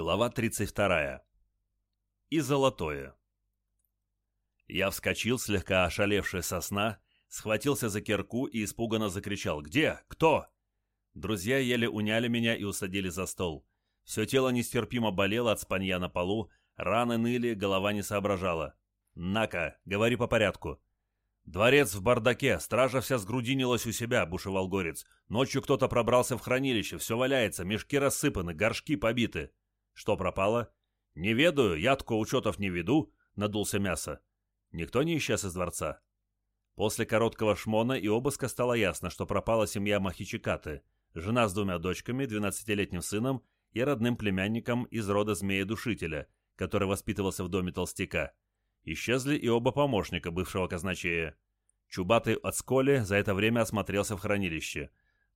Глава 32. И золотое. Я вскочил, слегка ошалевший со сна, схватился за кирку и испуганно закричал «Где? Кто?». Друзья еле уняли меня и усадили за стол. Все тело нестерпимо болело от спанья на полу, раны ныли, голова не соображала. «На-ка, говори по порядку». «Дворец в бардаке, стража вся сгрудинилась у себя», — бушевал Горец. «Ночью кто-то пробрался в хранилище, все валяется, мешки рассыпаны, горшки побиты». «Что пропало?» «Не ведаю, ядку учетов не веду», — надулся мясо. Никто не исчез из дворца. После короткого шмона и обыска стало ясно, что пропала семья Махичикаты, жена с двумя дочками, двенадцатилетним сыном и родным племянником из рода змея-душителя, который воспитывался в доме толстяка. Исчезли и оба помощника бывшего казначея. Чубатый от сколи за это время осмотрелся в хранилище.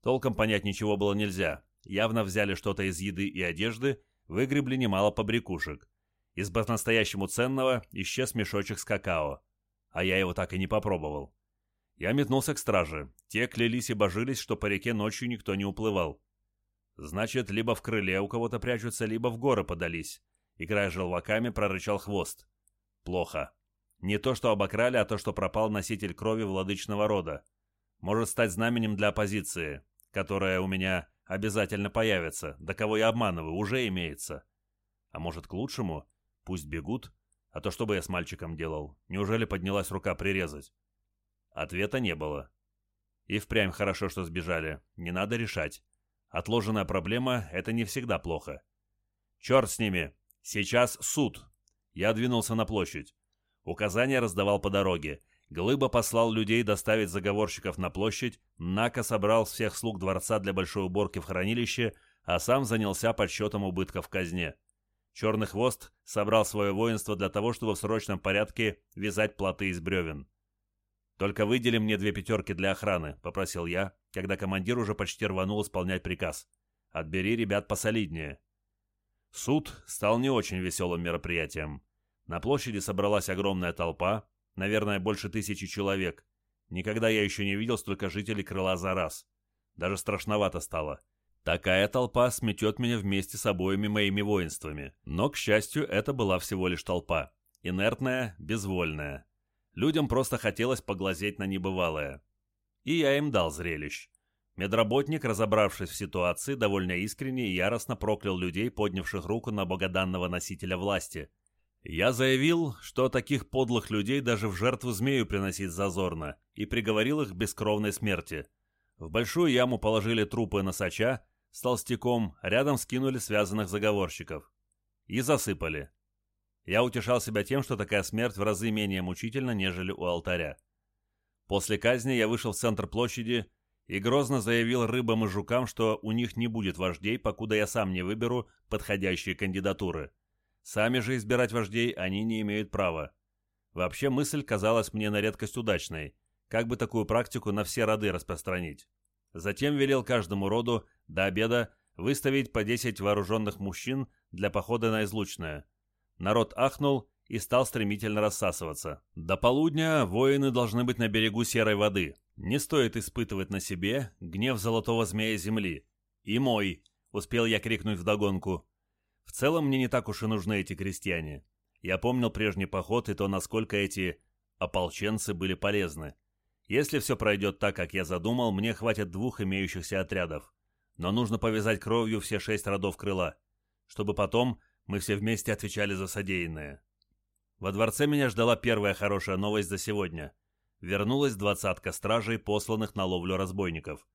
Толком понять ничего было нельзя. Явно взяли что-то из еды и одежды выгребли немало побрякушек. Из по-настоящему ценного исчез мешочек с какао, а я его так и не попробовал. Я метнулся к страже. Те клялись и божились, что по реке ночью никто не уплывал. Значит, либо в крыле у кого-то прячутся, либо в горы подались. Играя желваками, прорычал хвост. Плохо. Не то, что обокрали, а то, что пропал носитель крови владычного рода. Может стать знаменем для оппозиции, которая у меня Обязательно появится. Да кого я обманываю, уже имеется. А может, к лучшему? Пусть бегут. А то что бы я с мальчиком делал? Неужели поднялась рука прирезать? Ответа не было. И впрямь хорошо, что сбежали. Не надо решать. Отложенная проблема — это не всегда плохо. Черт с ними! Сейчас суд! Я двинулся на площадь. Указания раздавал по дороге. Глыба послал людей доставить заговорщиков на площадь, Нака собрал всех слуг дворца для большой уборки в хранилище, а сам занялся подсчетом убытков в казне. Черный хвост собрал свое воинство для того, чтобы в срочном порядке вязать плоты из бревен. «Только выдели мне две пятерки для охраны», — попросил я, когда командир уже почти рванул исполнять приказ. «Отбери ребят посолиднее». Суд стал не очень веселым мероприятием. На площади собралась огромная толпа, Наверное, больше тысячи человек. Никогда я еще не видел столько жителей крыла за раз. Даже страшновато стало. Такая толпа сметет меня вместе с обоими моими воинствами. Но, к счастью, это была всего лишь толпа. Инертная, безвольная. Людям просто хотелось поглазеть на небывалое. И я им дал зрелищ. Медработник, разобравшись в ситуации, довольно искренне и яростно проклял людей, поднявших руку на богоданного носителя власти – я заявил, что таких подлых людей даже в жертву змею приносить зазорно, и приговорил их к бескровной смерти. В большую яму положили трупы носача, с толстяком, рядом скинули связанных заговорщиков. И засыпали. Я утешал себя тем, что такая смерть в разы менее мучительна, нежели у алтаря. После казни я вышел в центр площади и грозно заявил рыбам и жукам, что у них не будет вождей, покуда я сам не выберу подходящие кандидатуры. Сами же избирать вождей они не имеют права. Вообще мысль казалась мне на редкость удачной, как бы такую практику на все роды распространить. Затем велел каждому роду до обеда выставить по 10 вооруженных мужчин для похода на излучное. Народ ахнул и стал стремительно рассасываться. До полудня воины должны быть на берегу серой воды. Не стоит испытывать на себе гнев золотого змея земли. «И мой!» — успел я крикнуть вдогонку. В целом мне не так уж и нужны эти крестьяне. Я помнил прежний поход и то, насколько эти ополченцы были полезны. Если все пройдет так, как я задумал, мне хватит двух имеющихся отрядов. Но нужно повязать кровью все шесть родов крыла, чтобы потом мы все вместе отвечали за содеянное. Во дворце меня ждала первая хорошая новость за сегодня. Вернулась двадцатка стражей, посланных на ловлю разбойников.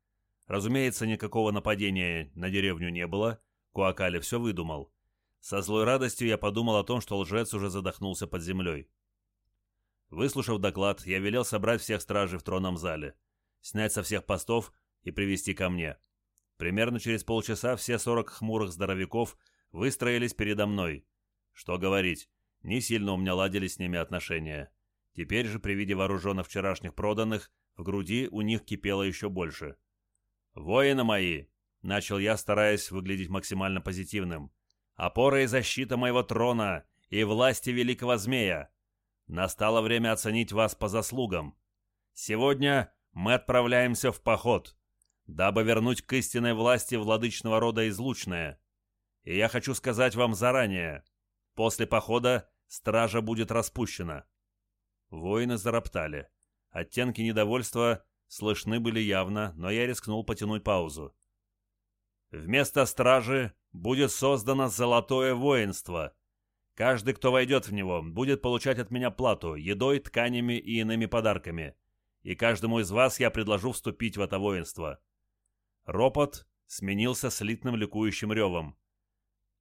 Разумеется, никакого нападения на деревню не было, Куакали все выдумал. Со злой радостью я подумал о том, что лжец уже задохнулся под землей. Выслушав доклад, я велел собрать всех стражей в тронном зале, снять со всех постов и привести ко мне. Примерно через полчаса все сорок хмурых здоровяков выстроились передо мной. Что говорить, не сильно у меня ладили с ними отношения. Теперь же при виде вооруженных вчерашних проданных в груди у них кипело еще больше. «Воины мои!» — начал я, стараясь выглядеть максимально позитивным опора и защита моего трона и власти великого змея. Настало время оценить вас по заслугам. Сегодня мы отправляемся в поход, дабы вернуть к истинной власти владычного рода излучное. И я хочу сказать вам заранее, после похода стража будет распущена». Воины зароптали. Оттенки недовольства слышны были явно, но я рискнул потянуть паузу. Вместо стражи будет создано золотое воинство. Каждый, кто войдет в него, будет получать от меня плату едой, тканями и иными подарками. И каждому из вас я предложу вступить в это воинство. Ропот сменился слитным ликующим ревом.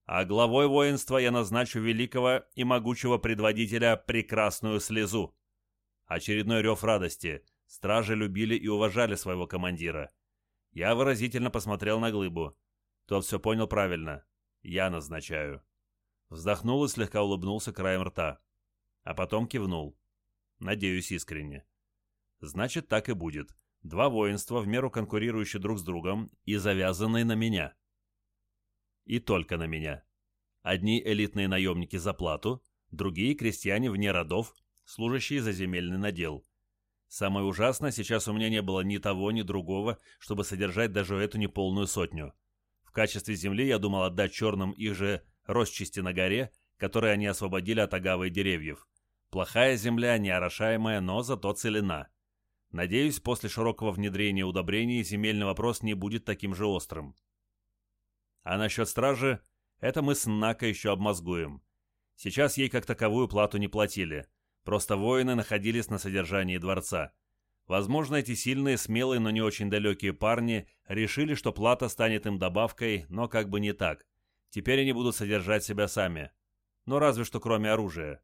А главой воинства я назначу великого и могучего предводителя Прекрасную Слезу. Очередной рев радости. Стражи любили и уважали своего командира. Я выразительно посмотрел на глыбу. Тот все понял правильно. Я назначаю. Вздохнул и слегка улыбнулся краем рта. А потом кивнул. Надеюсь искренне. Значит, так и будет. Два воинства, в меру конкурирующие друг с другом и завязанные на меня. И только на меня. Одни элитные наемники за плату, другие крестьяне вне родов, служащие за земельный надел. Самое ужасное, сейчас у меня не было ни того, ни другого, чтобы содержать даже эту неполную сотню. Качестве земли я думал отдать черным их же росчасти на горе, которые они освободили от агавы и деревьев. Плохая земля, неорошаемая, но зато целена. Надеюсь, после широкого внедрения удобрений земельный вопрос не будет таким же острым. А насчет стражи, это мы с Нака еще обмозгуем. Сейчас ей как таковую плату не платили. Просто воины находились на содержании дворца. Возможно, эти сильные, смелые, но не очень далекие парни решили, что плата станет им добавкой, но как бы не так. Теперь они будут содержать себя сами. Но разве что кроме оружия.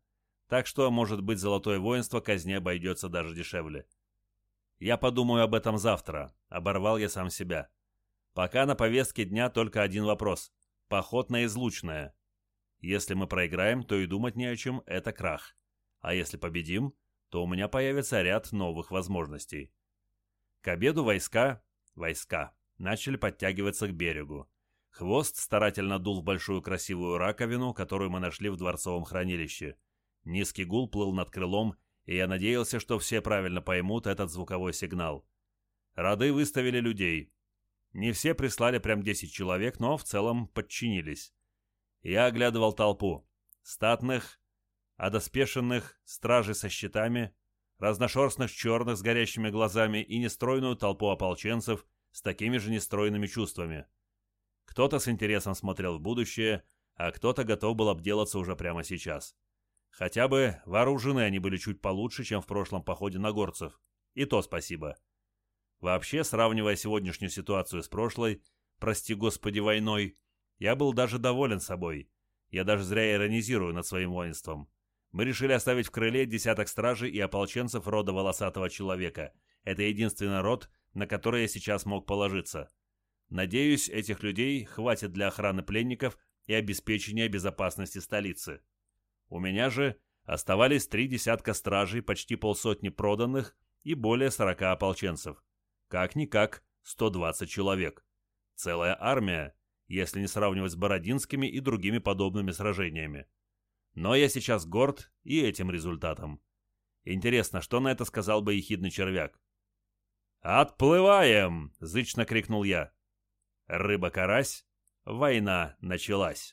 Так что, может быть, золотое воинство казне обойдется даже дешевле. Я подумаю об этом завтра. Оборвал я сам себя. Пока на повестке дня только один вопрос. Поход на излучное. Если мы проиграем, то и думать не о чем, это крах. А если победим, то у меня появится ряд новых возможностей. К обеду войска, войска, начали подтягиваться к берегу. Хвост старательно дул в большую красивую раковину, которую мы нашли в дворцовом хранилище. Низкий гул плыл над крылом, и я надеялся, что все правильно поймут этот звуковой сигнал. Рады выставили людей. Не все прислали прям 10 человек, но в целом подчинились. Я оглядывал толпу. Статных, одоспешенных стражей со щитами, разношерстных черных с горящими глазами и нестройную толпу ополченцев с такими же нестройными чувствами. Кто-то с интересом смотрел в будущее, а кто-то готов был обделаться уже прямо сейчас. Хотя бы вооружены они были чуть получше, чем в прошлом походе на горцев. И то спасибо. Вообще, сравнивая сегодняшнюю ситуацию с прошлой, прости господи, войной, я был даже доволен собой. Я даже зря иронизирую над своим воинством мы решили оставить в крыле десяток стражей и ополченцев рода волосатого человека. Это единственный род, на который я сейчас мог положиться. Надеюсь, этих людей хватит для охраны пленников и обеспечения безопасности столицы. У меня же оставались три десятка стражей, почти полсотни проданных и более сорока ополченцев. Как-никак 120 человек. Целая армия, если не сравнивать с Бородинскими и другими подобными сражениями. Но я сейчас горд и этим результатом. Интересно, что на это сказал бы ехидный червяк? «Отплываем!» — зычно крикнул я. Рыба-карась, война началась.